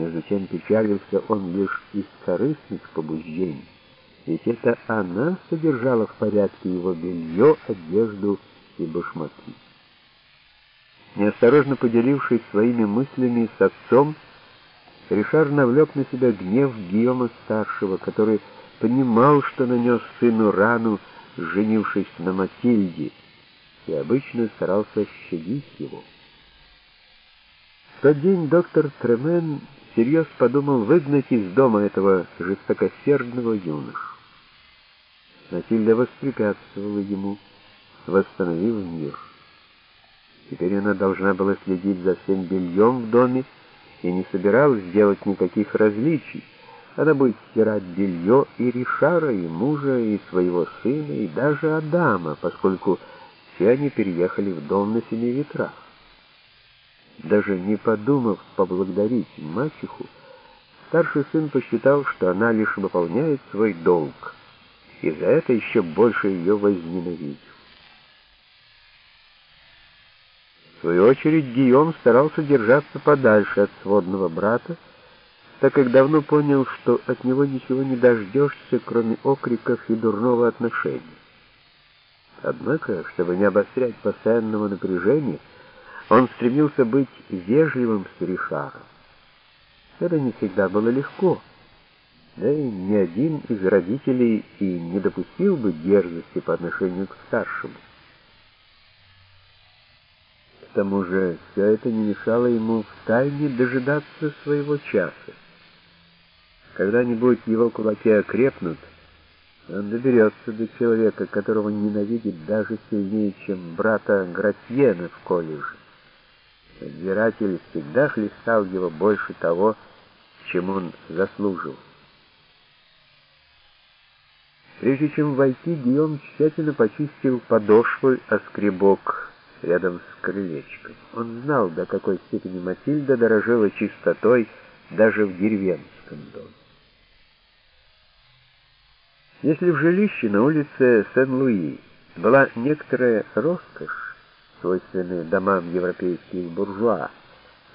Между тем печалился он лишь из корыстных побуждений, ведь это она содержала в порядке его белье, одежду и башмаки. Неосторожно поделившись своими мыслями с отцом, Ришар навлек на себя гнев Гийома-старшего, который понимал, что нанес сыну рану, женившись на Матильде, и обычно старался щадить его. В тот день доктор Тремен всерьез подумал выгнать из дома этого жестокосердного юношу. Матильда воспрепятствовала ему, восстановив мир. Теперь она должна была следить за всем бельем в доме и не собиралась делать никаких различий. Она будет стирать белье и Ришара, и мужа, и своего сына, и даже Адама, поскольку все они переехали в дом на семи ветрах. Даже не подумав поблагодарить мачеху, старший сын посчитал, что она лишь выполняет свой долг, и за это еще больше ее возненавидел. В свою очередь Гийом старался держаться подальше от сводного брата, так как давно понял, что от него ничего не дождешься, кроме окриков и дурного отношения. Однако, чтобы не обострять постоянного напряжения, он стремился быть вежливым с Ришаром. Это не всегда было легко, да и ни один из родителей и не допустил бы дерзости по отношению к старшему. К тому же все это не мешало ему втайне дожидаться своего часа. Когда-нибудь его кулаки окрепнут, он доберется до человека, которого ненавидит даже сильнее, чем брата Гратьена в колледже. Надзиратель всегда хлестал его больше того, чем он заслужил. Прежде чем войти, Гийом тщательно почистил подошвы о скребок рядом с крылечком. Он знал, до какой степени Матильда дорожила чистотой даже в деревенском доме. Если в жилище на улице Сен-Луи была некоторая роскошь, свойственные домам европейских буржуа,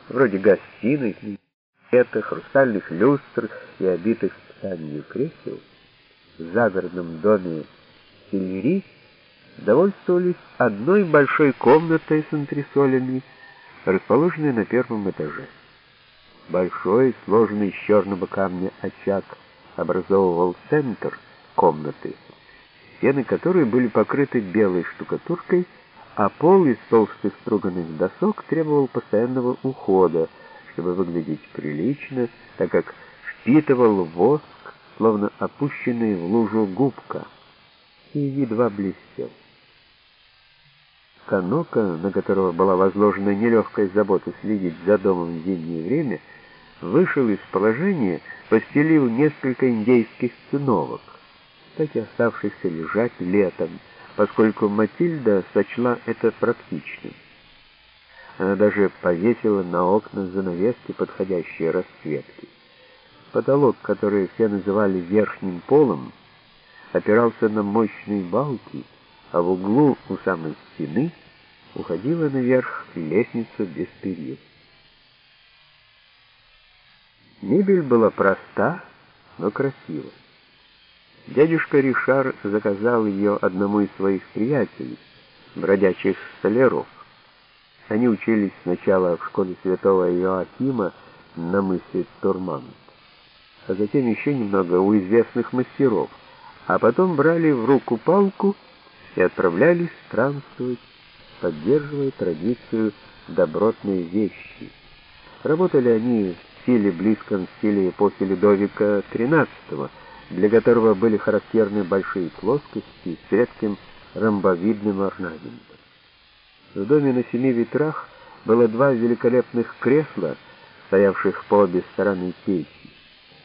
вроде гостиных, это хрустальных люстр и обитых тканью кресел, в загородном доме Сильри довольствовались одной большой комнатой с антресолями, расположенной на первом этаже. Большой, сложный из черного камня очаг образовывал центр комнаты, стены которой были покрыты белой штукатуркой, а пол из толстых струганных досок требовал постоянного ухода, чтобы выглядеть прилично, так как впитывал воск, словно опущенный в лужу губка, и едва блестел. Канока, на которого была возложена нелегкая забота следить за домом в зимнее время, вышел из положения, постелив несколько индейских циновок, так и оставшихся лежать летом, поскольку Матильда сочла это практичным. Она даже повесила на окна занавески подходящие расцветки. Потолок, который все называли верхним полом, опирался на мощные балки, а в углу у самой стены уходила наверх лестница без перил. Мебель была проста, но красива. Дядюшка Ришар заказал ее одному из своих приятелей, бродячих столяров. Они учились сначала в школе святого Иоакима на мысе Турмант, а затем еще немного у известных мастеров, а потом брали в руку палку и отправлялись странствовать, поддерживая традицию добротной вещи. Работали они в стиле близком стиле эпохи Людовика XIII, для которого были характерны большие плоскости с редким ромбовидным орнаментом. В доме на семи ветрах было два великолепных кресла, стоявших по обе стороны печи.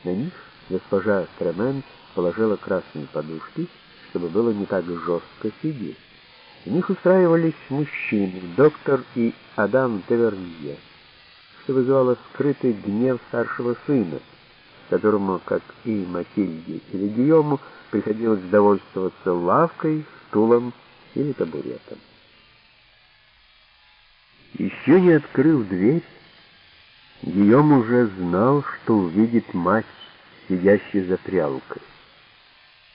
На них госпожа Тремен положила красные подушки, чтобы было не так жестко сидеть. В них устраивались мужчины, доктор и Адам Тевернье, что вызывало скрытый гнев старшего сына, которому, как и Матильде Гийому, приходилось довольствоваться лавкой, стулом или табуретом. Еще не открыв дверь, Гийом уже знал, что увидит мать, сидящей за прялкой.